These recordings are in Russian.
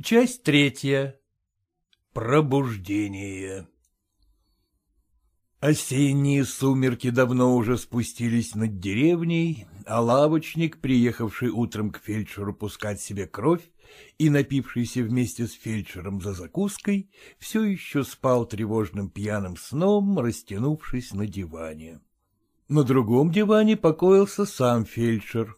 Часть третья. Пробуждение. Осенние сумерки давно уже спустились над деревней, а лавочник, приехавший утром к фельдшеру пускать себе кровь и напившийся вместе с фельдшером за закуской, все еще спал тревожным пьяным сном, растянувшись на диване. На другом диване покоился сам фельдшер.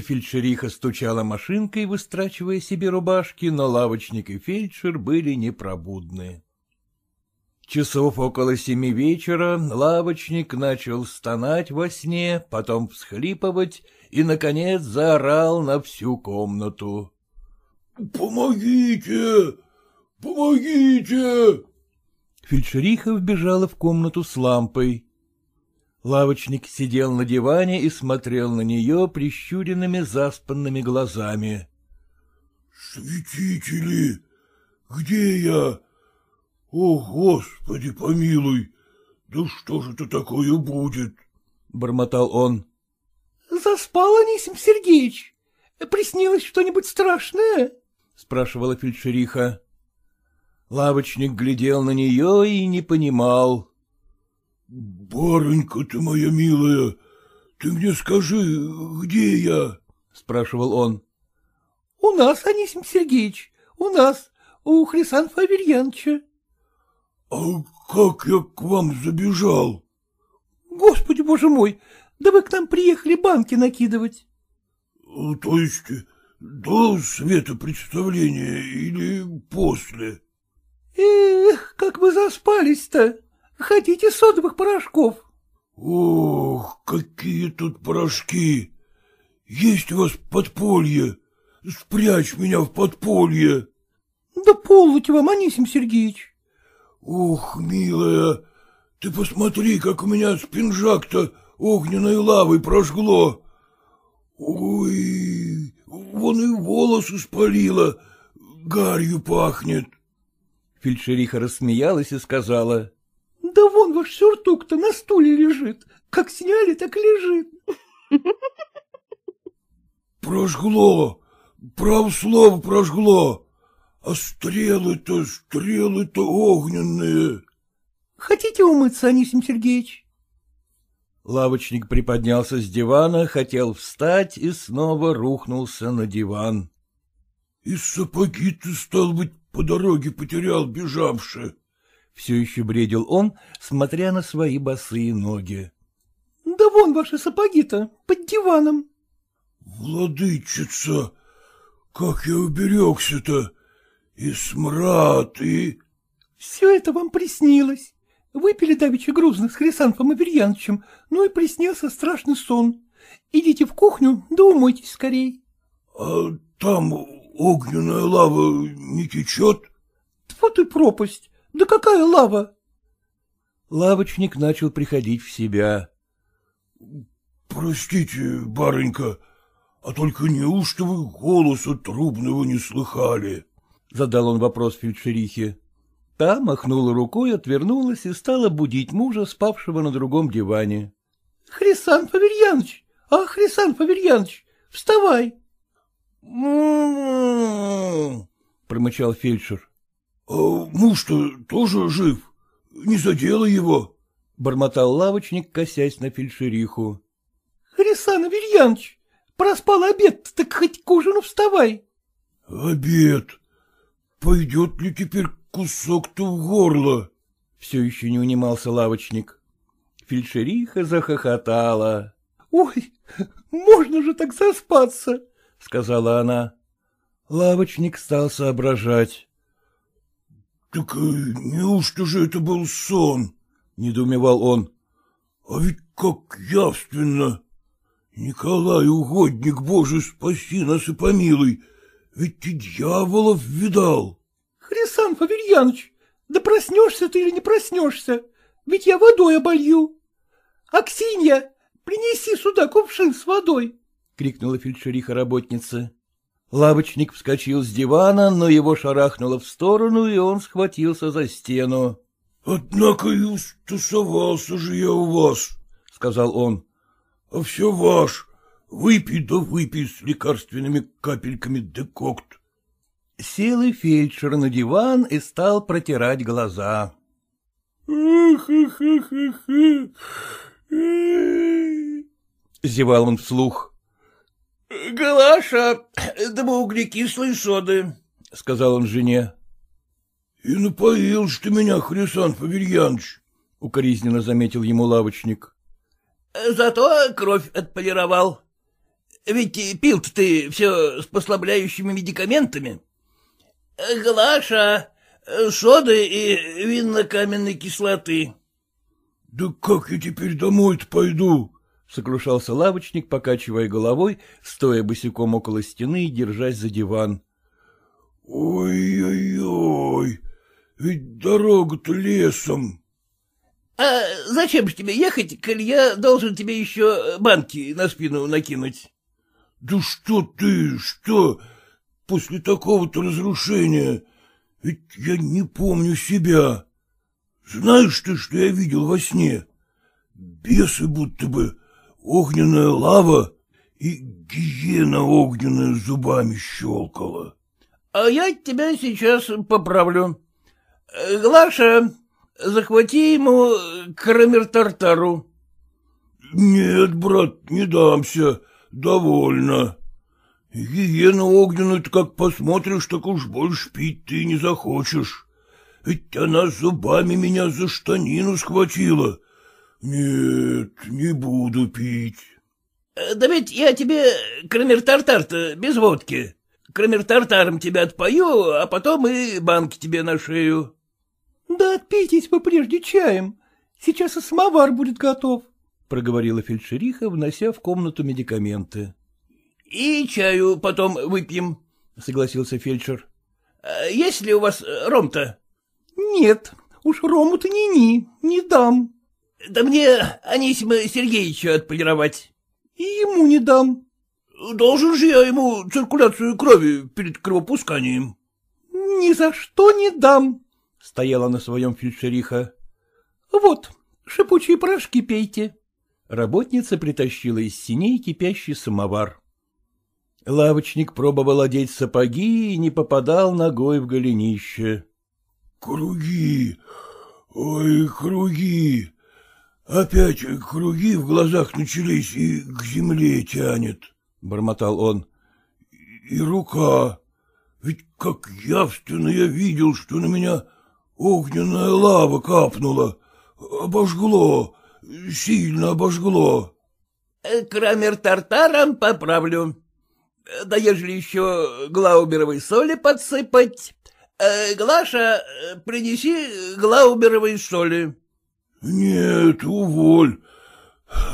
Фельдшериха стучала машинкой, выстрачивая себе рубашки, но лавочник и фельдшер были непробудны. Часов около семи вечера лавочник начал стонать во сне, потом всхлипывать и, наконец, заорал на всю комнату. — Помогите! Помогите! Фельдшериха вбежала в комнату с лампой. Лавочник сидел на диване и смотрел на нее прищуренными заспанными глазами. — Святители, где я? О, Господи, помилуй! Да что же это такое будет? — бормотал он. — Заспал Анисим Сергеевич. Приснилось что-нибудь страшное? — спрашивала фельдшериха. Лавочник глядел на нее и не понимал. — Барынька ты моя милая, ты мне скажи, где я? — спрашивал он. — У нас, Анисим Сергеевич, у нас, у Хрисанфа Аверьяновича. — А как я к вам забежал? — Господи, боже мой, да вы к нам приехали банки накидывать. — То есть до света представления или после? — Эх, как вы заспались-то! Хотите содовых порошков? — Ох, какие тут порошки! Есть у вас подполье? Спрячь меня в подполье. — Да полнуть вам, Анисим Сергеевич. — Ух, милая, ты посмотри, как у меня спинжак-то огненной лавой прожгло. Ой, вон и волосы спалило, гарью пахнет. Фельдшериха рассмеялась и сказала. Да вон ваш сюртук-то на стуле лежит. Как сняли, так лежит. Прожгло, прав слово прожгло. А стрелы-то, стрелы-то огненные. Хотите умыться, Анисим Сергеевич? Лавочник приподнялся с дивана, хотел встать и снова рухнулся на диван. — И сапоги ты, стал быть, по дороге потерял, бежавши. Все еще бредил он, смотря на свои босые ноги. — Да вон ваши сапоги-то, под диваном. — Владычица, как я уберегся-то! И смрад, и... — Все это вам приснилось. Выпили давеча грузно с Хрисанфом Аверьяновичем, ну и приснился страшный сон. Идите в кухню, да умойтесь скорей. — А там огненная лава не течет? — Вот и пропасть. Да какая лава? Лавочник начал приходить в себя. — Простите, барынька, а только неужто вы голоса трубного не слыхали? — задал он вопрос фельдшерихе. Та махнула рукой, отвернулась и стала будить мужа, спавшего на другом диване. — Хрисан Паверьяныч! А, Хрисан Паверьяныч, вставай! — промычал фельдшер. — А муж-то тоже жив? Не задело его? — бормотал лавочник, косясь на фельдшериху. — Хрисан Аверьяныч, проспал обед, так хоть к ужину вставай. — Обед? Пойдет ли теперь кусок-то в горло? Все еще не унимался лавочник. Фельдшериха захохотала. — Ой, можно же так заспаться, — сказала она. Лавочник стал соображать. — Так э, неужто же это был сон? — недоумевал он. — А ведь как явственно! Николай, угодник Божий, спаси нас и помилуй, ведь ты дьяволов видал. — Хрисан Фаверьяныч, да проснешься ты или не проснешься, ведь я водой оболью. — Аксинья, принеси сюда кувшин с водой! — крикнула фельдшериха работница. Лавочник вскочил с дивана, но его шарахнуло в сторону, и он схватился за стену. — Однако и устасовался же я у вас, — сказал он. — А все ваш. Выпей да выпей с лекарственными капельками декокт. Сел и фельдшер на диван и стал протирать глаза. Зевал он вслух. — Галаша, два углекислой соды, — сказал он жене. — И напоил ж ты меня, Хрисан Фаверьяныч, — укоризненно заметил ему лавочник. — Зато кровь отполировал. Ведь пил-то ты все с послабляющими медикаментами. Глаша, соды и винно-каменной кислоты. — Да как я теперь домой-то пойду? — сокрушался лавочник, покачивая головой, стоя босиком около стены и держась за диван. — Ой-ой-ой, ведь дорога-то лесом. — А зачем же тебе ехать, коль я должен тебе еще банки на спину накинуть? — Да что ты, что? После такого-то разрушения, ведь я не помню себя. Знаешь ты, что я видел во сне? Бесы будто бы огненная лава и гиена огненная зубами щелкала. — А я тебя сейчас поправлю. Глаша, захвати ему крамер-тартару. — Нет, брат, не дамся, довольно. Гиена огненную-то как посмотришь, так уж больше пить ты не захочешь. Ведь она зубами меня за штанину схватила. Нет, не буду пить. — Да ведь я тебе крамер-тартар-то без водки. Крамер-тартаром тебя отпою, а потом и банки тебе на шею. — Да отпейтесь вы прежде чаем. Сейчас и самовар будет готов, — проговорила фельдшериха, внося в комнату медикаменты. — И чаю потом выпьем, — согласился фельдшер. — Есть ли у вас ром-то? — Нет, уж рому-то ни-ни, не дам. — Да мне Анисима Сергеевича отполировать. — И ему не дам. — Должен же я ему циркуляцию крови перед кровопусканием. — Ни за что не дам, — стояла на своем фельдшериха. — Вот, шипучие порошки пейте. Работница притащила из синей кипящий самовар. Лавочник пробовал одеть сапоги и не попадал ногой в голенище. — Круги! Ой, круги! Опять круги в глазах начались и к земле тянет, — бормотал он. — И рука. Ведь как явственно я видел, что на меня огненная лава капнула. Обожгло, сильно обожгло. — Крамер тартаром поправлю. Да ежели еще глауберовой соли подсыпать. Э, Глаша, принеси глауберовой соли. — Нет, уволь.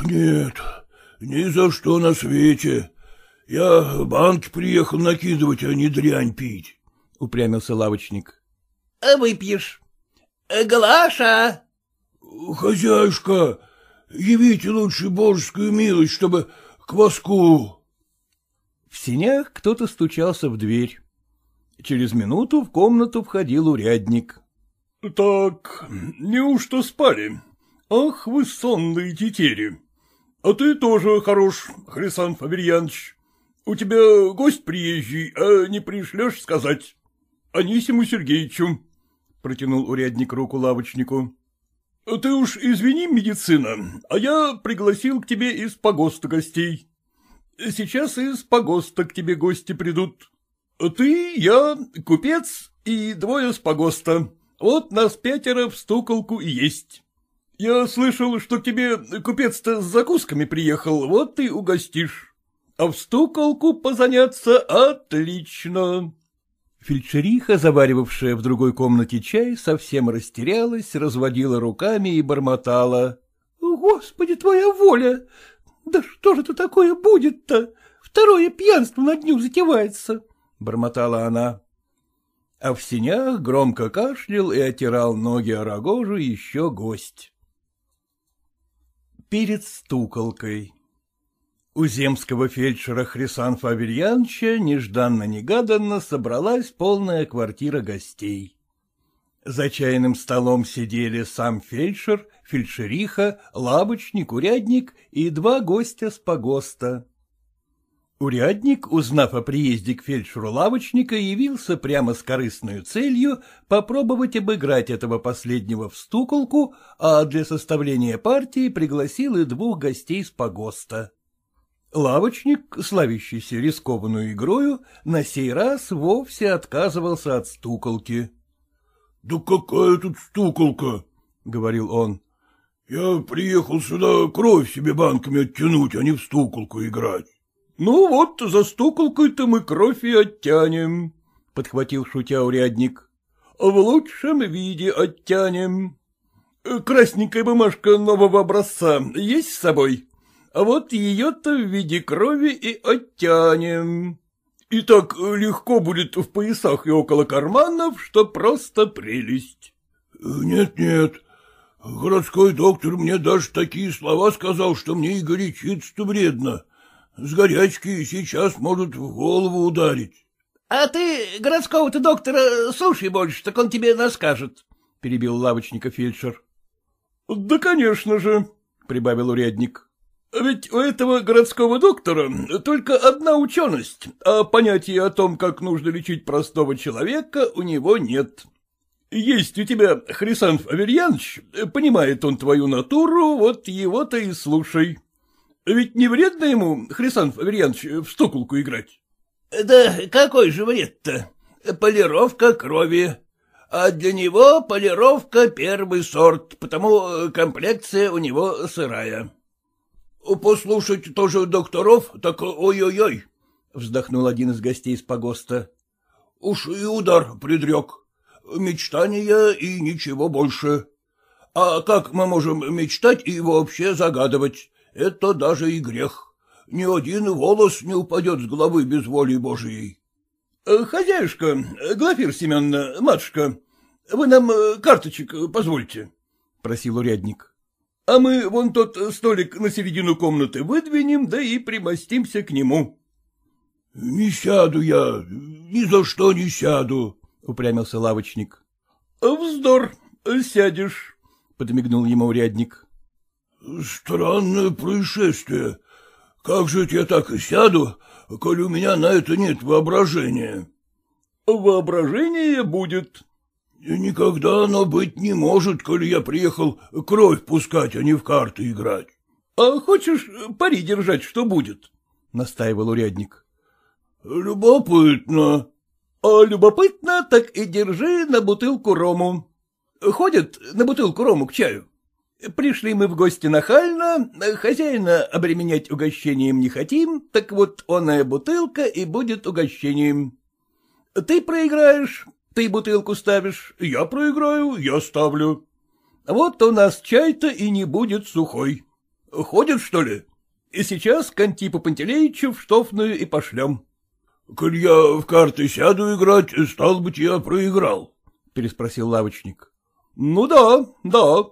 Нет, ни за что на свете. Я банки приехал накидывать, а не дрянь пить, — упрямился лавочник. — Выпьешь. Глаша! — Хозяюшка, явите лучше божескую милость, чтобы кваску. В синях кто-то стучался в дверь. Через минуту в комнату входил урядник. — Так, неужто спали? Ах, вы сонные тетери! А ты тоже хорош, Хрисан Фаверьянович. У тебя гость приезжий, а не пришлешь сказать. Анисиму Сергеевичу, — протянул урядник руку лавочнику. — Ты уж извини, медицина, а я пригласил к тебе из погоста гостей. Сейчас из погоста к тебе гости придут. Ты, я, купец и двое с погоста. Вот нас пятеро в стуколку и есть. Я слышал, что к тебе купец-то с закусками приехал, вот ты угостишь. А в стуколку позаняться отлично. Фельдшериха, заваривавшая в другой комнате чай, совсем растерялась, разводила руками и бормотала. — Господи, твоя воля! Да что же это такое будет-то? Второе пьянство на дню затевается, — бормотала она. А в синях громко кашлял и отирал ноги о рогожу еще гость. Перед стуколкой у земского фельдшера Хрисанфа Аверьяновича нежданно-негаданно собралась полная квартира гостей. За чайным столом сидели сам фельдшер, фельдшериха, лабочник, урядник и два гостя с погоста. Урядник, узнав о приезде к фельдшеру лавочника, явился прямо с корыстной целью попробовать обыграть этого последнего в стуколку, а для составления партии пригласил и двух гостей с погоста. Лавочник, славящийся рискованную игрою, на сей раз вовсе отказывался от стуколки. — Да какая тут стуколка? — говорил он. — Я приехал сюда кровь себе банками оттянуть, а не в стуколку играть. — Ну вот, за стуколкой-то мы кровь и оттянем, — подхватил шутя урядник. — В лучшем виде оттянем. Красненькая бумажка нового образца есть с собой? А вот ее-то в виде крови и оттянем. И так легко будет в поясах и около карманов, что просто прелесть. Нет, — Нет-нет, городской доктор мне даже такие слова сказал, что мне и горячиться-то вредно. С горячки сейчас может в голову ударить. — А ты городского-то доктора слушай больше, так он тебе наскажет, — перебил лавочника фельдшер. — Да, конечно же, — прибавил урядник. Ведь у этого городского доктора только одна ученость, а понятия о том, как нужно лечить простого человека, у него нет. Есть у тебя Хрисанф Аверьянович, понимает он твою натуру, вот его-то и слушай. Ведь не вредно ему, Хрисанф Аверьянович, в стуколку играть? — Да какой же вред-то? Полировка крови. А для него полировка первый сорт, потому комплекция у него сырая. — Послушать тоже докторов, так ой-ой-ой, — вздохнул один из гостей с погоста. — Уж и удар предрек. Мечтания и ничего больше. А как мы можем мечтать и вообще загадывать? Это даже и грех. Ни один волос не упадет с головы без воли Божией. — Хозяюшка, Глафир Семеновна, матушка, вы нам карточек позвольте, — просил урядник. А мы вон тот столик на середину комнаты выдвинем, да и примостимся к нему. — Не сяду я, ни за что не сяду, — упрямился лавочник. — Вздор, сядешь, — подмигнул ему урядник. — Странное происшествие. Как же я так и сяду, коль у меня на это нет воображения? — Воображение будет, Никогда оно быть не может, коли я приехал кровь пускать, а не в карты играть. — А хочешь пари держать, что будет? — настаивал урядник. — Любопытно. — А любопытно, так и держи на бутылку рому. Ходят на бутылку рому к чаю. Пришли мы в гости нахально, хозяина обременять угощением не хотим, так вот оная бутылка и будет угощением. Ты проиграешь, ты бутылку ставишь, я проиграю, я ставлю. Вот у нас чай-то и не будет сухой. Ходит, что ли? И сейчас к Антипу Пантелеичу в штофную и пошлем. — Коль я в карты сяду играть, стал быть, я проиграл, — переспросил лавочник. — Ну да, да. —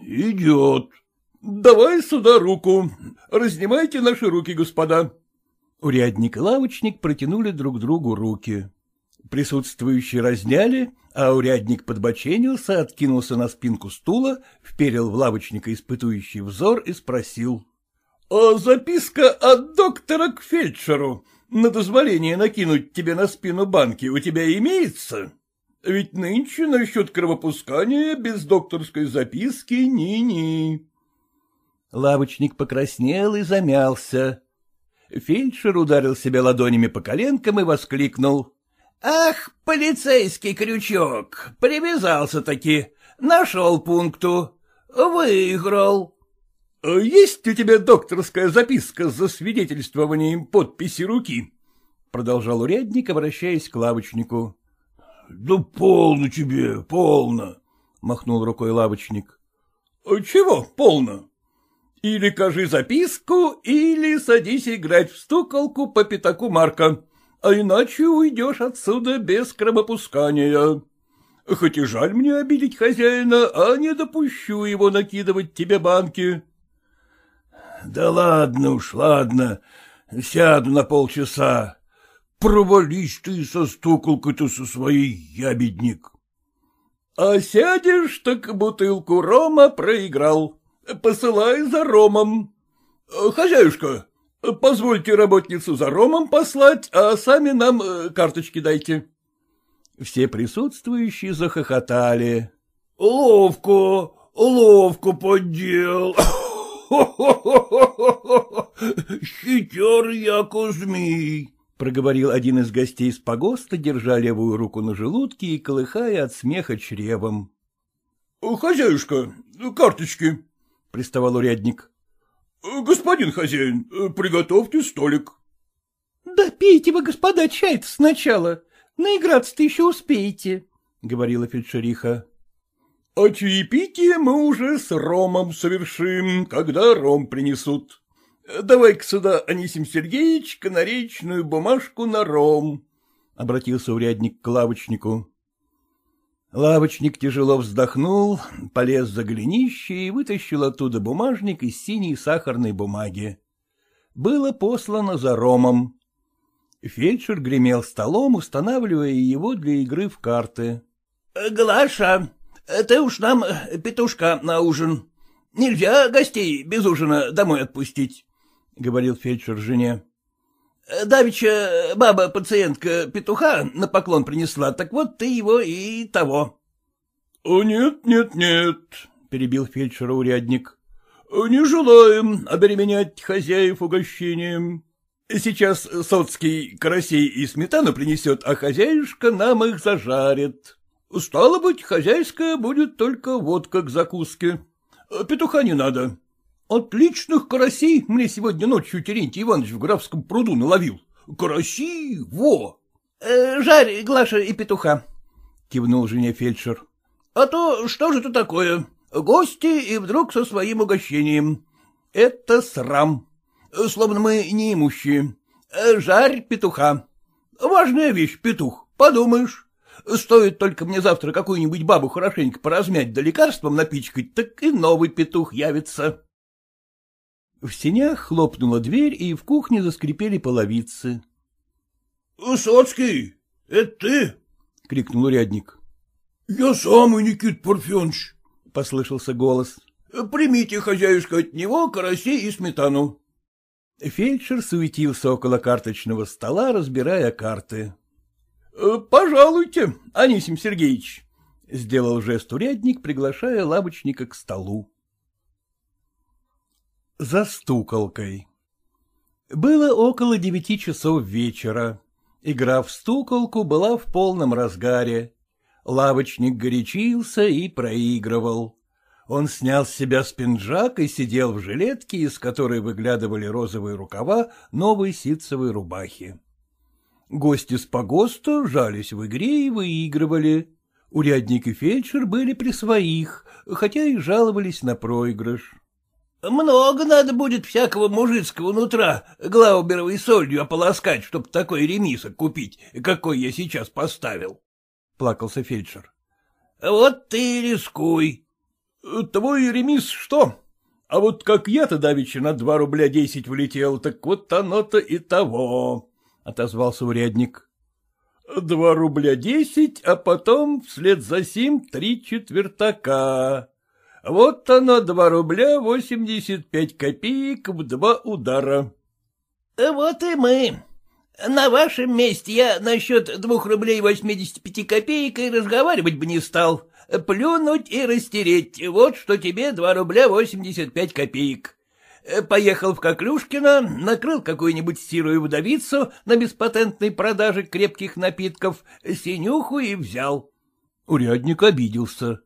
Идет. — Давай сюда руку. Разнимайте наши руки, господа. Урядник и лавочник протянули друг другу руки. Присутствующие разняли, а урядник подбоченился, откинулся на спинку стула, вперил в лавочника испытующий взор и спросил. — А записка от доктора к фельдшеру на дозволение накинуть тебе на спину банки у тебя имеется? Ведь нынче насчет кровопускания без докторской записки ни-ни. Лавочник покраснел и замялся. Фельдшер ударил себя ладонями по коленкам и воскликнул. Ах, полицейский крючок, привязался-таки, нашел пункту, выиграл. А — Есть у тебя докторская записка с засвидетельствованием подписи руки? — продолжал урядник, обращаясь к лавочнику. — Да полно тебе, полно, — махнул рукой лавочник. — Чего полно? Или кажи записку, или садись играть в стуколку по пятаку Марка а иначе уйдешь отсюда без кровопускания. Хоть и жаль мне обидеть хозяина, а не допущу его накидывать тебе банки. — Да ладно уж, ладно, сяду на полчаса. Провались ты со стуколкой-то со своей, ябедник. — А сядешь, так бутылку рома проиграл. Посылай за ромом. Хозяюшка, Позвольте работницу за ромом послать, а сами нам э, карточки дайте. Все присутствующие захохотали. — Ловко, ловко поддел. Хитер, яко змей. — проговорил один из гостей с погоста, держа левую руку на желудке и колыхая от смеха чревом. — Хозяюшка, карточки, — приставал урядник. — Господин хозяин, приготовьте столик. — Да пейте вы, господа, чай-то сначала. Наиграться-то еще успеете, — говорила фельдшериха. — А чаепитие мы уже с ромом совершим, когда ром принесут. Давай-ка сюда, Анисим Сергеевич, канаречную бумажку на ром, — обратился урядник к лавочнику. Лавочник тяжело вздохнул, полез за голенище и вытащил оттуда бумажник из синей сахарной бумаги. Было послано за ромом. Фельдшер гремел столом, устанавливая его для игры в карты. — Глаша, ты уж нам петушка на ужин. Нельзя гостей без ужина домой отпустить. — говорил фельдшер жене. — Давеча баба-пациентка петуха на поклон принесла, так вот ты его и того. — Нет, нет, нет, — перебил фельдшера урядник. — Не желаем обременять хозяев угощением. Сейчас Соцкий карасей и сметану принесет, а хозяюшка нам их зажарит. Стало быть, хозяйская будет только водка к закуске. Петуха не надо. Отличных карасей мне сегодня ночью Терентий Иванович в графском пруду наловил. Караси, во! Э, — Жарь, Глаша и петуха, — кивнул жене фельдшер. — А то что же это такое? Гости и вдруг со своим угощением. Это срам. Словно мы неимущие. Э, жарь петуха. Важная вещь, петух, подумаешь. Стоит только мне завтра какую-нибудь бабу хорошенько поразмять да лекарством напичкать, так и новый петух явится. В сенях хлопнула дверь, и в кухне заскрипели половицы. — Высоцкий, это ты? — крикнул урядник. — Я самый, Никит Парфенович, — послышался голос. — Примите, хозяюшка, от него карасей и сметану. Фельдшер суетился около карточного стола, разбирая карты. «Э, — Пожалуйте, Анисим Сергеевич, — сделал жест урядник, приглашая лавочника к столу за стуколкой. Было около девяти часов вечера. Игра в стуколку была в полном разгаре. Лавочник горячился и проигрывал. Он снял с себя спинджак и сидел в жилетке, из которой выглядывали розовые рукава новой ситцевой рубахи. Гости с погоста жались в игре и выигрывали. Урядник и фельдшер были при своих, хотя и жаловались на проигрыш. Много надо будет всякого мужицкого нутра глауберовой солью ополоскать, чтоб такой ремисок купить, какой я сейчас поставил. — плакался фельдшер. — Вот ты и рискуй. — Твой ремис что? А вот как я-то давеча на два рубля десять влетел, так вот оно-то и того, — отозвался урядник. — Два рубля десять, а потом вслед за сим три четвертака. Вот оно, два рубля восемьдесят пять копеек в два удара. — Вот и мы. На вашем месте я насчет двух рублей восьмидесяти пяти копеек и разговаривать бы не стал. Плюнуть и растереть, вот что тебе два рубля восемьдесят пять копеек. Поехал в Коклюшкино, накрыл какую-нибудь сирую вдовицу на беспатентной продаже крепких напитков, синюху и взял. Урядник обиделся. —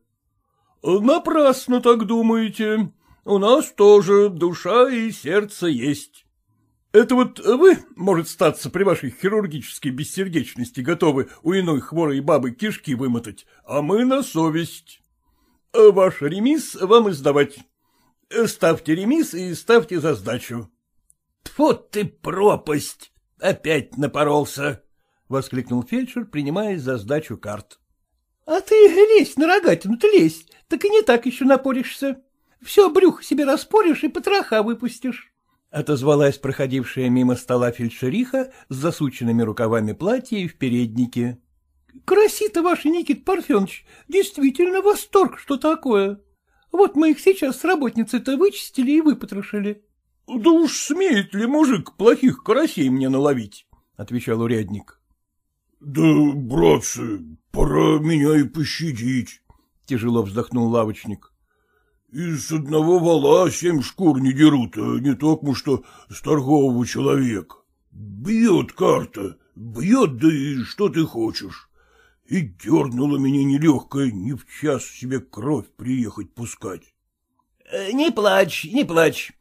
Напрасно так думаете. У нас тоже душа и сердце есть. Это вот вы, может статься, при вашей хирургической бессердечности готовы у иной хворой бабы кишки вымотать, а мы на совесть. Ваш ремис вам издавать. Ставьте ремис и ставьте за сдачу. — Тьфу ты пропасть! Опять напоролся! — воскликнул фельдшер, принимаясь за сдачу карт. — А ты лезь на рогатину-то лезь, так и не так еще напоришься. Все брюхо себе распоришь и потроха выпустишь. Отозвалась проходившая мимо стола фельдшериха с засученными рукавами платья и в переднике. — Краси-то ваши, Никит Парфенович, действительно восторг, что такое. Вот мы их сейчас с работницей-то вычистили и выпотрошили. Да уж смеет ли мужик плохих карасей мне наловить? — отвечал урядник. — Да, братцы, пора меня и пощадить, — тяжело вздохнул лавочник. — Из одного вала семь шкур не дерут, а не только что с торгового человека. Бьет карта, бьет, да и что ты хочешь. И дернула меня нелегкая ни в час себе кровь приехать пускать. — Не плачь, не плачь.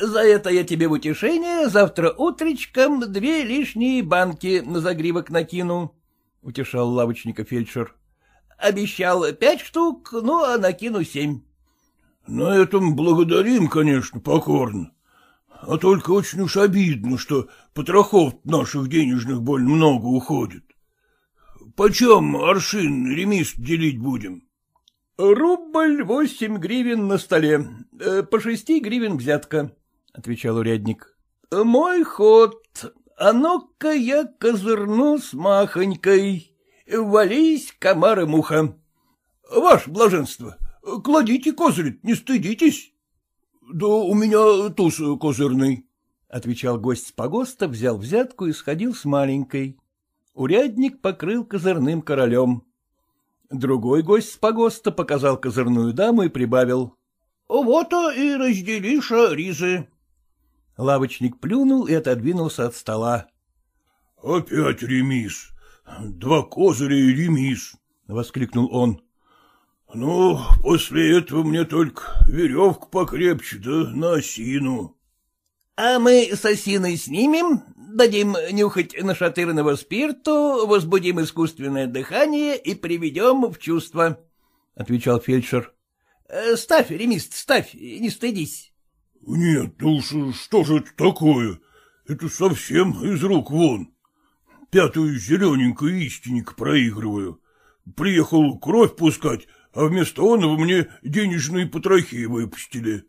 За это я тебе в утешение завтра утречком две лишние банки на загривок накину, — утешал лавочника фельдшер. — Обещал пять штук, ну, а накину семь. — На этом благодарим, конечно, покорно. А только очень уж обидно, что потрохов наших денежных больно много уходит. Почем аршин ремис делить будем? — Рубль восемь гривен на столе, э, по шести гривен взятка, — отвечал урядник. — Мой ход, а ну-ка я козырну с махонькой. Вались, комар и муха. — Ваше блаженство, кладите козырь, не стыдитесь. — Да у меня туз козырный, — отвечал гость с погоста, взял взятку и сходил с маленькой. Урядник покрыл козырным королем. Другой гость с погоста показал козырную даму и прибавил. — Вот-то и разделиша ризы. Лавочник плюнул и отодвинулся от стола. — Опять ремис. Два козыря и ремис, — воскликнул он. — Ну, после этого мне только веревку покрепче, да на осину. — А мы с осиной снимем, дадим нюхать нашатырного спирту, возбудим искусственное дыхание и приведем в чувство, — отвечал фельдшер. — Ставь, ремист, ставь, не стыдись. — Нет, ну уж что же это такое? Это совсем из рук вон. Пятую зелененькую истинник проигрываю. Приехал кровь пускать, а вместо оного мне денежные потрохи выпустили.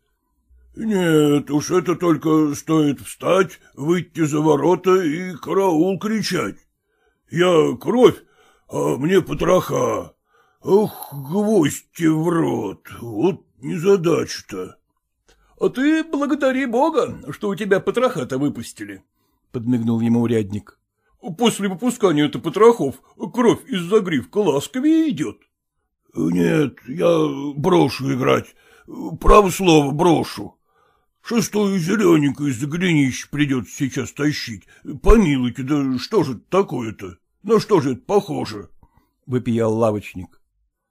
Нет, уж это только стоит встать, выйти за ворота и караул кричать. Я кровь, а мне потроха. Ох, гвоздь в рот, вот незадача-то. — А ты благодари бога, что у тебя потроха-то выпустили, — подмигнул ему урядник. — После выпускания-то потрохов кровь из загривка ласковее идет. — Нет, я брошу играть. Право слово, брошу. Шестую зелененькую из-за голенища придется сейчас тащить. Помилуйте, да что же это такое-то? На что же это похоже? — выпиял лавочник.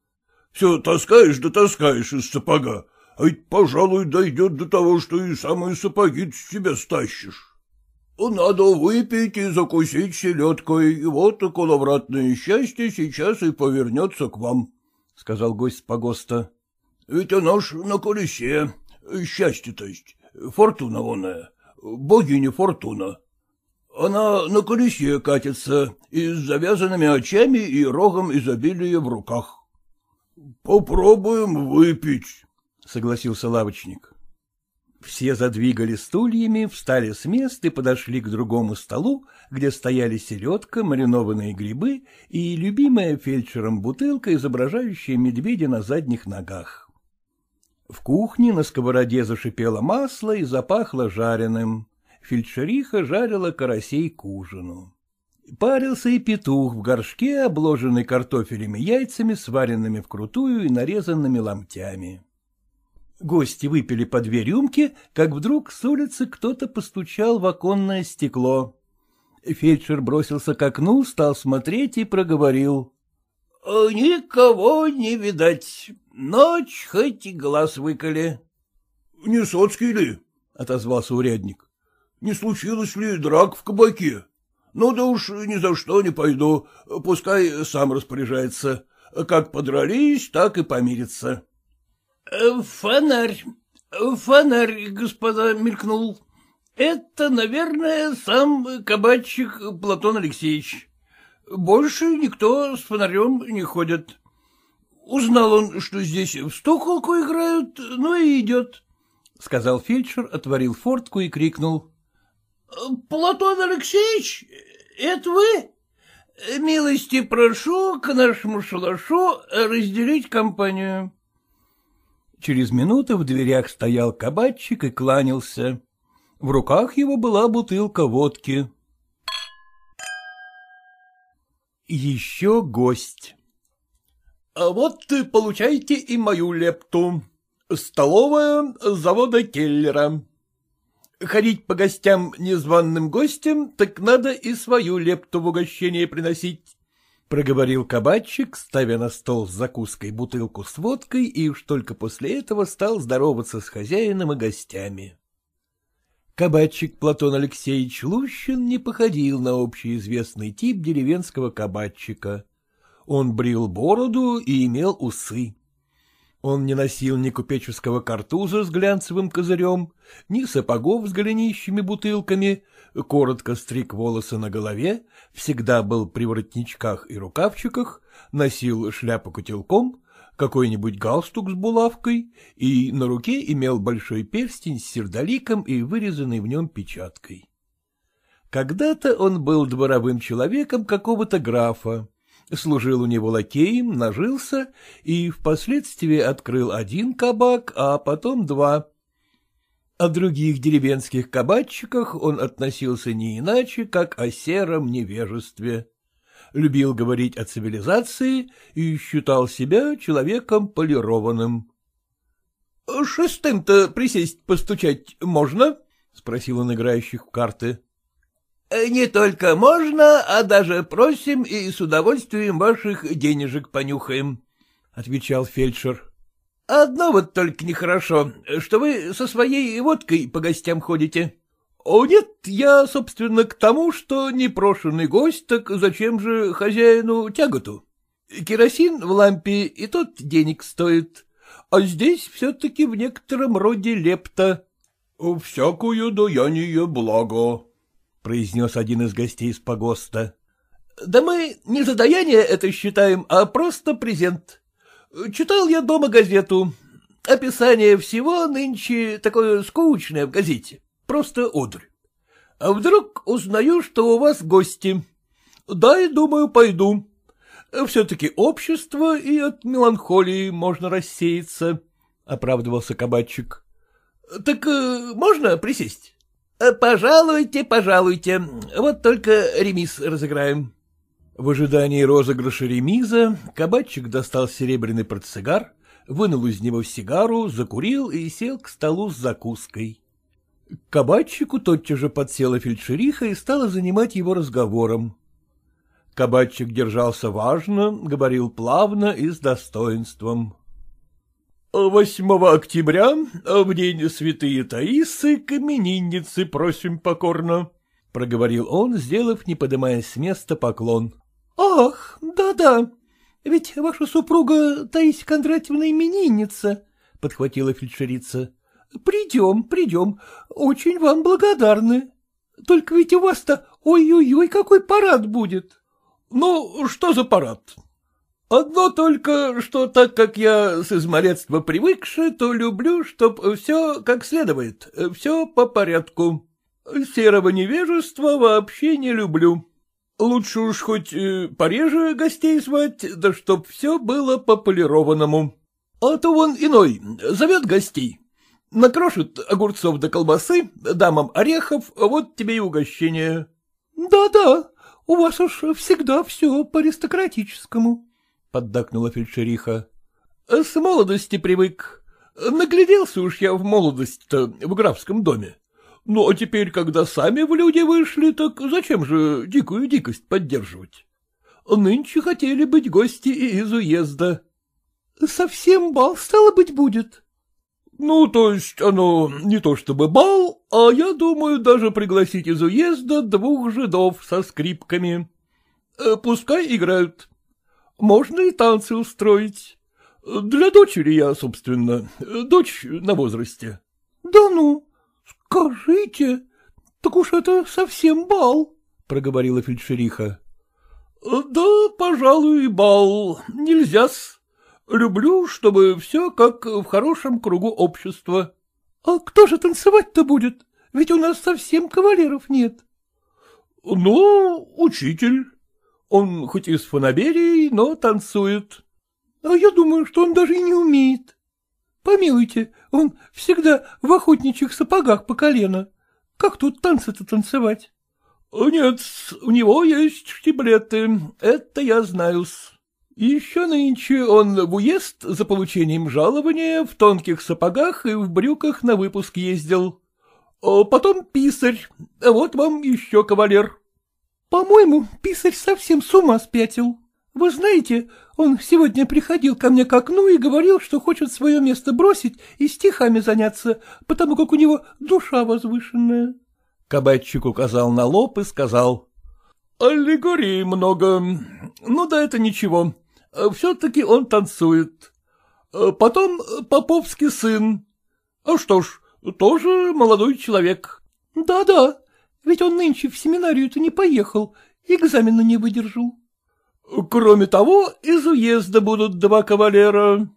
— Все таскаешь да таскаешь из сапога, а ведь, пожалуй, дойдет до того, что и самые сапоги с себя стащишь. Надо выпить и закусить селедкой, и вот околовратное счастье сейчас и повернется к вам, — сказал гость погоста. — Ведь оно ж на колесе, счастье, то есть, фортуна оная, богиня фортуна. Она на колесе катится и с завязанными очами и рогом изобилия в руках. — Попробуем выпить согласился лавочник. Все задвигали стульями, встали с мест и подошли к другому столу, где стояли селедка, маринованные грибы и любимая фельдшером бутылка, изображающая медведя на задних ногах. В кухне на сковороде зашипело масло и запахло жареным. Фельдшериха жарила карасей к ужину. Парился и петух в горшке, обложенный картофелем и яйцами, сваренными вкрутую и нарезанными ломтями. Гости выпили по две рюмки, как вдруг с улицы кто-то постучал в оконное стекло. Фельдшер бросился к окну, стал смотреть и проговорил. — Никого не видать. Ночь хоть и глаз выколи. — Не Соцкий ли? — отозвался урядник. — Не случилось ли драк в кабаке? Ну да уж ни за что не пойду, пускай сам распоряжается. Как подрались, так и помирится. Фонарь, фонарь, господа, мелькнул. Это, наверное, сам кабачик Платон Алексеевич. Больше никто с фонарем не ходит. Узнал он, что здесь в стуколку играют, ну и идет. — сказал фельдшер, отворил фортку и крикнул. — Платон Алексеевич, это вы? Милости прошу к нашему шалашу разделить компанию. Через минуту в дверях стоял кабачик и кланялся. В руках его была бутылка водки. Еще гость. — А вот получайте и мою лепту. Столовая завода Келлера. Ходить по гостям незваным гостям, так надо и свою лепту в угощение приносить. — проговорил кабачик, ставя на стол с закуской бутылку с водкой, и уж только после этого стал здороваться с хозяином и гостями. Кабачик Платон Алексеевич Лущин не походил на общеизвестный тип деревенского кабачика. Он брил бороду и имел усы. Он не носил ни купеческого картуза с глянцевым козырем, ни сапогов с голенищими бутылками, коротко стриг волосы на голове, всегда был при воротничках и рукавчиках, носил шляпу котелком, какой-нибудь галстук с булавкой и на руке имел большой перстень с сердоликом и вырезанной в нем печаткой. Когда-то он был дворовым человеком какого-то графа, служил у него лакеем, нажился и впоследствии открыл один кабак, а потом два. О других деревенских кабачиках он относился не иначе, как о сером невежестве любил говорить о цивилизации и считал себя человеком полированным. — Шестым-то присесть постучать можно? — спросил он играющих в карты. — Не только можно, а даже просим и с удовольствием ваших денежек понюхаем, — отвечал фельдшер. — Одно вот только нехорошо, что вы со своей водкой по гостям ходите. —— О, нет, я, собственно, к тому, что непрошенный гость, так зачем же хозяину тяготу? Керосин в лампе и тот денег стоит, а здесь все-таки в некотором роде лепта. — Всякую даяние благо, — произнес один из гостей с погоста. — Да мы не за даяние это считаем, а просто презент. Читал я дома газету. Описание всего нынче такое скучное в газете. Просто одрь. А вдруг узнаю, что у вас гости. Да, и думаю, пойду. Все-таки общество, и от меланхолии можно рассеяться, — оправдывался кабачик. — Так э, можно присесть? — Пожалуйте, пожалуйте. Вот только ремис разыграем. В ожидании розыгрыша ремиза кабачик достал серебряный портсигар, вынул из него сигару, закурил и сел к столу с закуской. К кабачику тотчас же подсела фельдшериха и стала занимать его разговором. Кабачик держался важно, говорил плавно и с достоинством. — Восьмого октября, в день святые Таисы, к имениннице просим покорно, — проговорил он, сделав, не подымаясь с места, поклон. — Ах, да-да, ведь ваша супруга Таисия Кондратьевна именинница, — подхватила фельдшерица. — Придем, придем, очень вам благодарны. Только ведь у вас-то ой-ой-ой, какой парад будет. — Ну, что за парад? Одно только, что так как я с измалетства привыкши, то люблю, чтоб все как следует, все по порядку. Серого невежества вообще не люблю. Лучше уж хоть э, пореже гостей звать, да чтоб все было по полированному. А то вон иной зовет гостей, Накрошит огурцов до колбасы, дамам орехов, вот тебе и угощение. Да — Да-да, у вас уж всегда все по-аристократическому, — поддакнула фельдшериха. — С молодости привык. Нагляделся уж я в молодость-то в графском доме. Ну, а теперь, когда сами в люди вышли, так зачем же дикую дикость поддерживать? Нынче хотели быть гости и из уезда. — Совсем бал, стало быть, будет? Ну, то есть оно не то чтобы бал, а я думаю даже пригласить из уезда двух жидов со скрипками. Э, пускай играют. Можно и танцы устроить. Для дочери я, собственно, дочь на возрасте. — Да ну, скажите, так уж это совсем бал, — проговорила фельдшериха. — Да, пожалуй, бал. Нельзя-с. Люблю, чтобы все как в хорошем кругу общества. — А кто же танцевать-то будет? Ведь у нас совсем кавалеров нет. — Ну, учитель. Он хоть и с фанаберией, но танцует. — А я думаю, что он даже и не умеет. Помилуйте, он всегда в охотничьих сапогах по колено. Как тут танцы-то танцевать? — Нет, у него есть штиблеты, это я знаю-с. Еще нынче он в уезд за получением жалования в тонких сапогах и в брюках на выпуск ездил. А потом писарь, вот вам еще кавалер. — По-моему, писарь совсем с ума спятил. Вы знаете, он сегодня приходил ко мне к окну и говорил, что хочет свое место бросить и стихами заняться, потому как у него душа возвышенная. Кабачик указал на лоб и сказал. — Аллегории много. Ну да это ничего. Все-таки он танцует. Потом Поповский сын. А что ж, тоже молодой человек. Да — Да-да, ведь он нынче в семинарию-то не поехал, экзамена не выдержал. Кроме того, из уезда будут два кавалера.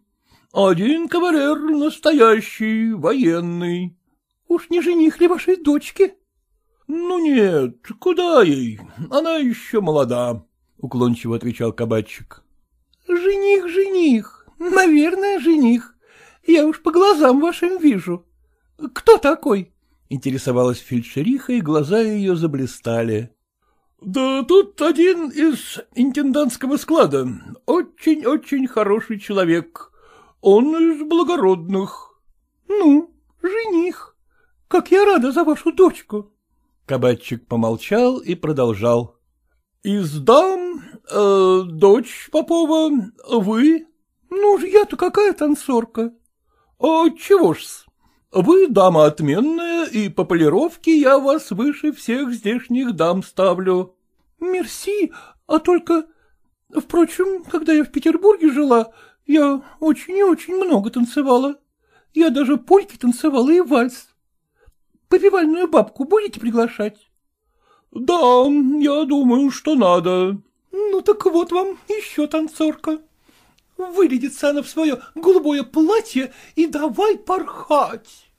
Один кавалер настоящий, военный. — Уж не жених ли вашей дочки? — Ну нет, куда ей, она еще молода, — уклончиво отвечал кабачик. — Жених, жених, наверное, жених. Я уж по глазам вашим вижу. Кто такой? — интересовалась фельдшериха, и глаза ее заблистали. Да тут один из интендантского склада. Очень-очень хороший человек. Он из благородных. — Ну, жених. Как я рада за вашу дочку. Кабачик помолчал и продолжал. — Из дам, э, дочь Попова, вы? — Ну я-то какая танцорка? — А чего ж-с? Вы дама отменная, и по полировке я вас выше всех здешних дам ставлю. — Мерси, а только... Впрочем, когда я в Петербурге жила, я очень и очень много танцевала. Я даже польки танцевала и вальс. Повивальную бабку будете приглашать? — Да, я думаю, что надо. — Ну так вот вам еще танцорка. Вырядится она в свое голубое платье и давай порхать.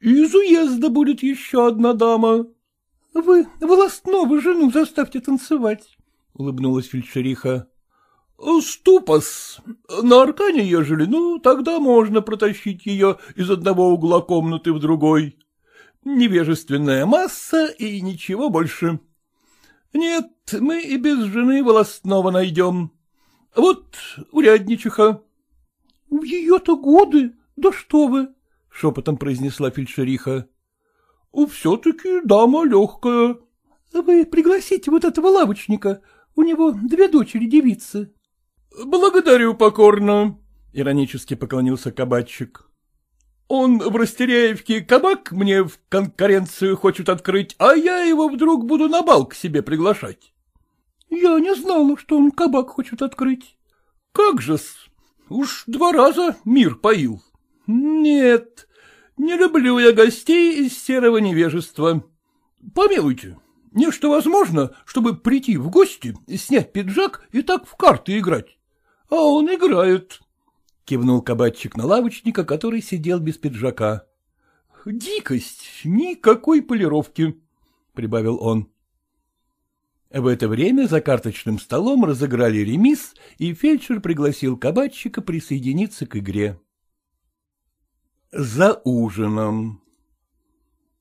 Из уезда будет еще одна дама. — Вы волостного жену заставьте танцевать, — улыбнулась фельдшериха. — Ступас. На аркане, ежели, ну, тогда можно протащить ее из одного угла комнаты в другой. Невежественная масса и ничего больше. Нет, мы и без жены волостного найдем. Вот урядничиха. — В ее-то годы? Да что вы! — шепотом произнесла фельдшериха. — Все-таки дама легкая. — Вы пригласите вот этого лавочника, у него две дочери девицы. — Благодарю покорно, — иронически поклонился кабачик. — Он в Растеряевке кабак мне в конкуренцию хочет открыть, а я его вдруг буду на бал к себе приглашать. — Я не знала, что он кабак хочет открыть. — Как же-с, уж два раза мир поил. — Нет, не люблю я гостей из серого невежества. Помилуйте, нечто возможно, чтобы прийти в гости, снять пиджак и так в карты играть. А он играет. Кивнул кабачик на лавочника, который сидел без пиджака. — Дикость, никакой полировки, — прибавил он. В это время за карточным столом разыграли ремис, и фельдшер пригласил кабачика присоединиться к игре. За ужином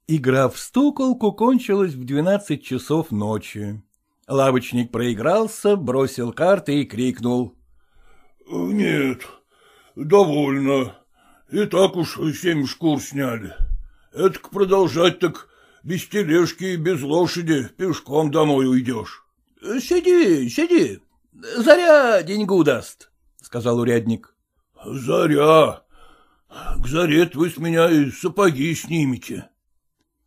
Игра в стуколку кончилась в двенадцать часов ночи. Лавочник проигрался, бросил карты и крикнул. — Нет, довольно. И так уж семь шкур сняли. Это продолжать так без тележки и без лошади пешком домой уйдешь. — Сиди, сиди. Заря деньгу даст, — сказал урядник. — Заря. К заре вы с меня и сапоги снимете.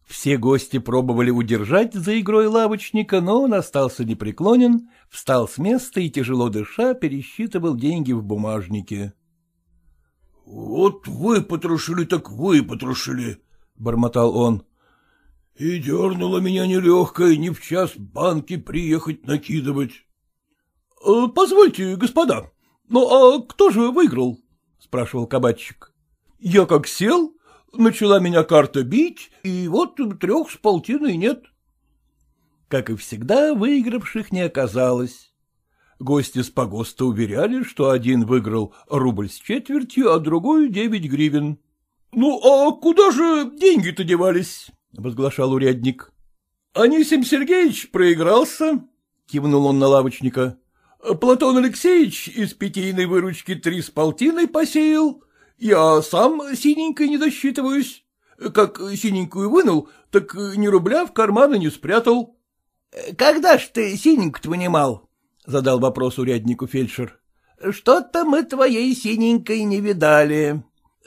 Все гости пробовали удержать за игрой лавочника, но он остался непреклонен, встал с места и, тяжело дыша, пересчитывал деньги в бумажнике. — Вот вы потрошили, так вы потрошили, — бормотал он. — И дернуло меня нелегкое ни в час банки приехать накидывать. «Э, — Позвольте, господа, ну а кто же выиграл? — спрашивал кабачик. — Я как сел, начала меня карта бить, и вот трех с полтиной нет. Как и всегда, выигравших не оказалось. Гости с погоста уверяли, что один выиграл рубль с четвертью, а другой — девять гривен. — Ну, а куда же деньги-то девались? — возглашал урядник. — Анисим Сергеевич проигрался, — кивнул он на лавочника. — Платон Алексеевич из питейной выручки три с полтиной посеял, я сам синенькой не досчитываюсь. Как синенькую вынул, так ни рубля в карманы не спрятал. — Когда ж ты синеньку-то вынимал? — задал вопрос уряднику фельдшер. — Что-то мы твоей синенькой не видали.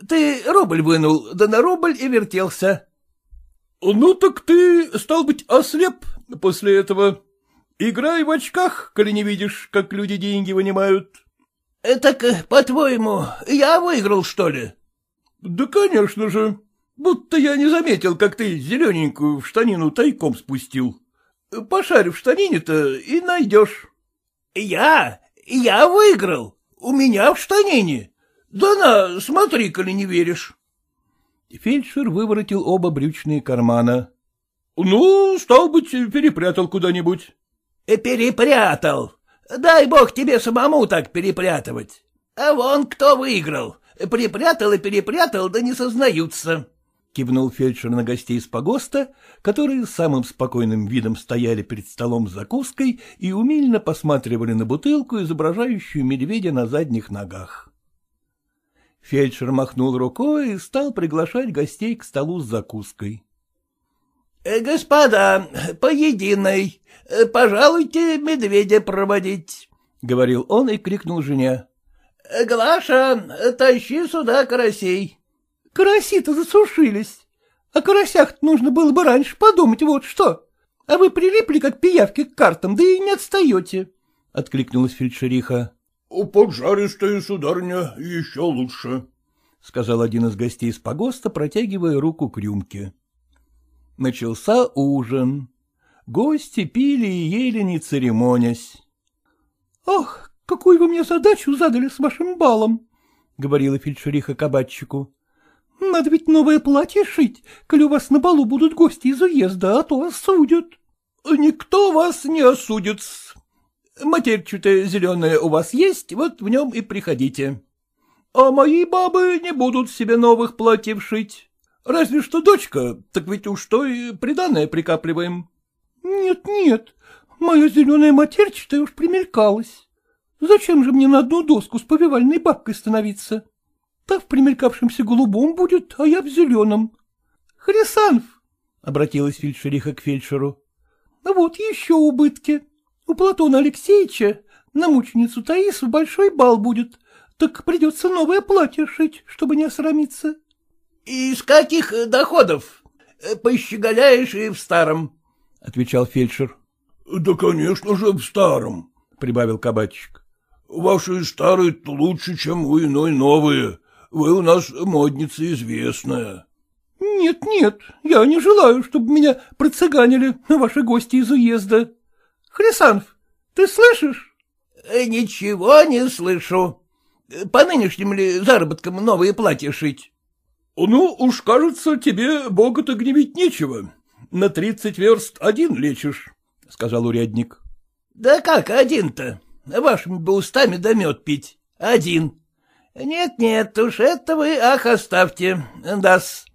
Ты рубль вынул, да на рубль и вертелся. — Ну так ты, стал быть, ослеп после этого. Играй в очках, коли не видишь, как люди деньги вынимают. Э, — Так, по-твоему, я выиграл, что ли? — Да, конечно же. Будто я не заметил, как ты зелененькую в штанину тайком спустил. Пошарь в штанине-то и найдешь. — Я? Я выиграл? У меня в штанине? Да на, смотри, коли не веришь. Фельдшер выворотил оба брючные кармана. — Ну, стал быть, перепрятал куда-нибудь. — Перепрятал. Дай бог тебе самому так перепрятывать. А вон кто выиграл. Припрятал и перепрятал, да не сознаются. — кивнул фельдшер на гостей из погоста, которые самым спокойным видом стояли перед столом с закуской и умильно посматривали на бутылку, изображающую медведя на задних ногах. Фельдшер махнул рукой и стал приглашать гостей к столу с закуской. «Э, — Господа, по единой, э, пожалуйте медведя проводить, — говорил он и крикнул жене. — Глаша, тащи сюда карасей. — Караси-то засушились. О карасях нужно было бы раньше подумать, вот что. А вы прилипли, как пиявки, к картам, да и не отстаете, — откликнулась фельдшериха. — Поджаристая, сударня, еще лучше, — сказал один из гостей из погоста, протягивая руку к рюмке. Начался ужин. Гости пили и ели, не церемонясь. — Ах, какую вы мне задачу задали с вашим балом, — говорила фельдшериха кабачику. — Надо ведь новое платье шить, коли у вас на балу будут гости из уезда, а то осудят. — Никто вас не осудит, Матерчатое зеленое у вас есть, вот в нем и приходите. А мои бабы не будут себе новых платьев шить. Разве что дочка, так ведь уж то и приданное прикапливаем. Нет, нет, моя зеленая матерчатая уж примелькалась. Зачем же мне на одну доску с повивальной бабкой становиться? Та в примелькавшемся голубом будет, а я в зеленом. Хрисанф, — обратилась фельдшериха к фельдшеру, — вот еще убытки. У Платона Алексеевича на мученицу Таису большой бал будет, так придется новое платье шить, чтобы не осрамиться. — Из каких доходов? Пощеголяешь и в старом, — отвечал фельдшер. — Да, конечно же, в старом, — прибавил кабачик. — Ваши старые лучше, чем у иной новые. Вы у нас модница известная. — Нет, нет, я не желаю, чтобы меня процыганили ваши гости из уезда. Хрисанф, ты слышишь? Э, — Ничего не слышу. По нынешним ли заработкам новые платья шить? — Ну, уж кажется, тебе бога-то гневить нечего. На тридцать верст один лечишь, — сказал урядник. — Да как один-то? Вашими бы устами да мед пить. Один. Нет-нет, уж это вы, ах, оставьте. Дас.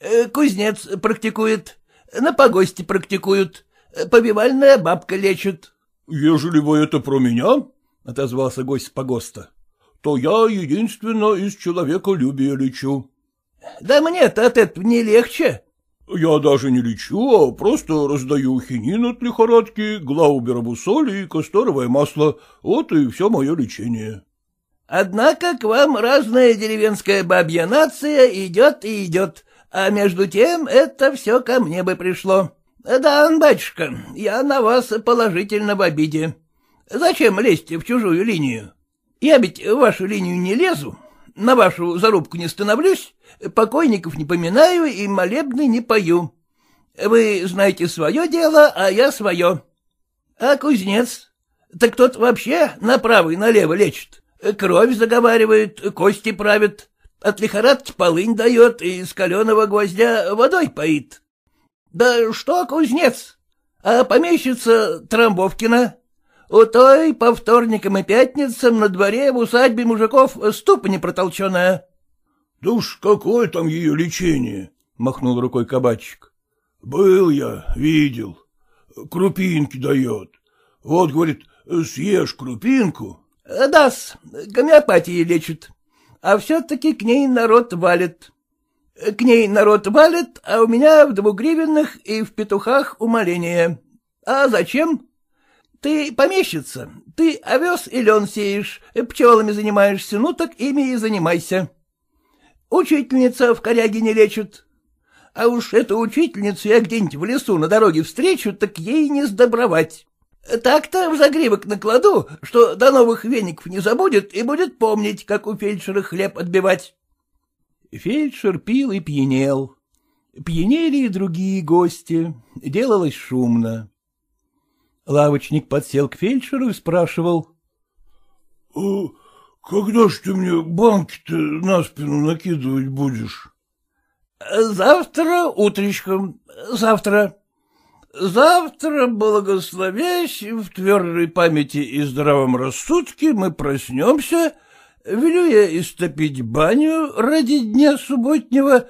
Э, кузнец практикует, на погосте практикуют. Побивальная бабка лечит. — Ежели вы это про меня, — отозвался гость погоста, — то я единственно из человеколюбия лечу. — Да мне-то от этого не легче. — Я даже не лечу, а просто раздаю хинин от лихорадки, глауберову соль и касторовое масло. Вот и все мое лечение. — Однако к вам разная деревенская бабья нация идет и идет, а между тем это все ко мне бы пришло. — Да, батюшка, я на вас положительно в обиде. Зачем лезть в чужую линию? Я ведь в вашу линию не лезу, на вашу зарубку не становлюсь, покойников не поминаю и молебны не пою. Вы знаете свое дело, а я свое. А кузнец? Так тот вообще направо и налево лечит. Кровь заговаривает, кости правит, от лихорадки полынь дает и с каленого гвоздя водой поит. Да что кузнец? А помещица Трамбовкина? У той по вторникам и пятницам на дворе в усадьбе мужиков ступа протолченная. — Да уж какое там ее лечение? — махнул рукой кабачик. —— Был я, видел. Крупинки дает. Вот, говорит, съешь крупинку. — Да-с, гомеопатией лечит. А все-таки к ней народ валит. К ней народ валит, а у меня в двугривенных и в петухах умоление. А зачем? Ты помещица, ты овес и лен сеешь, пчелами занимаешься, ну так ими и занимайся. Учительница в коряге не лечит. А уж эту учительницу я где-нибудь в лесу на дороге встречу, так ей не сдобровать. Так-то в загривок накладу, что до новых веников не забудет и будет помнить, как у фельдшера хлеб отбивать. Фельдшер пил и пьянел. Пьянели и другие гости. Делалось шумно. Лавочник подсел к фельдшеру и спрашивал. «А — Когда ж ты мне банки-то на спину накидывать будешь? — Завтра утречком, завтра. Завтра, благословясь, в твердой памяти и здравом рассудке мы проснемся, велю я истопить баню ради дня субботнего,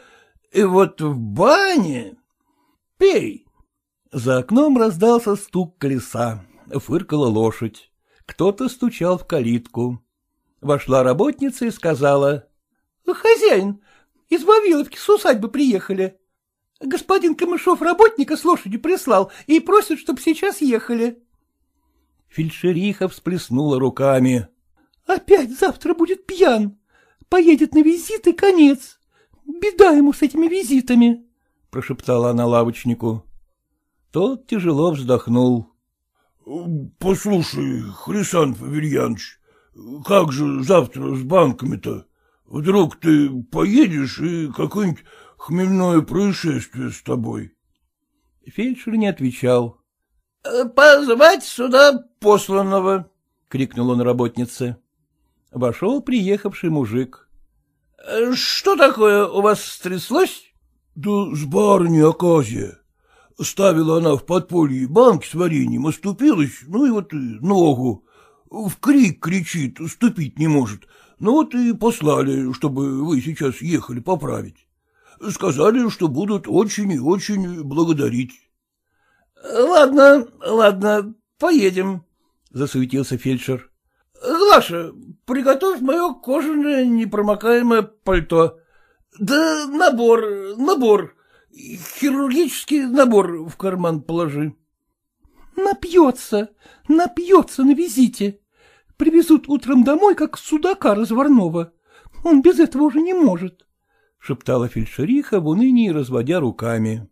и вот в бане... Пей. За окном раздался стук колеса, фыркала лошадь. Кто-то стучал в калитку. Вошла работница и сказала. — Хозяин, из Вавиловки с усадьбы приехали. Господин Камышов работника с лошадью прислал и просит, чтобы сейчас ехали. Фельдшериха всплеснула руками. — Опять завтра будет пьян. Поедет на визит и конец. Беда ему с этими визитами, — прошептала она лавочнику. Тот тяжело вздохнул. — Послушай, Хрисан Павельянович, как же завтра с банками-то? Вдруг ты поедешь и какое-нибудь хмельное происшествие с тобой? Фельдшер не отвечал. «Э, — Позвать сюда посланного, — крикнул он работнице. Вошел приехавший мужик. «Э, — Что такое у вас стряслось? — Да с барыней оказия. Ставила она в подполье банки с вареньем, оступилась, ну и вот ногу. В крик кричит, ступить не может. Ну вот и послали, чтобы вы сейчас ехали поправить. Сказали, что будут очень и очень благодарить. — Ладно, ладно, поедем, — засуетился фельдшер. — Глаша, приготовь мое кожаное непромокаемое пальто. Да набор, набор, хирургический набор в карман положи. — Напьется, напьется на визите. Привезут утром домой, как судака разварного. Он без этого уже не может. — шептала фельдшериха в унынии, разводя руками.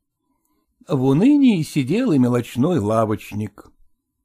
В унынии сидел и мелочной лавочник.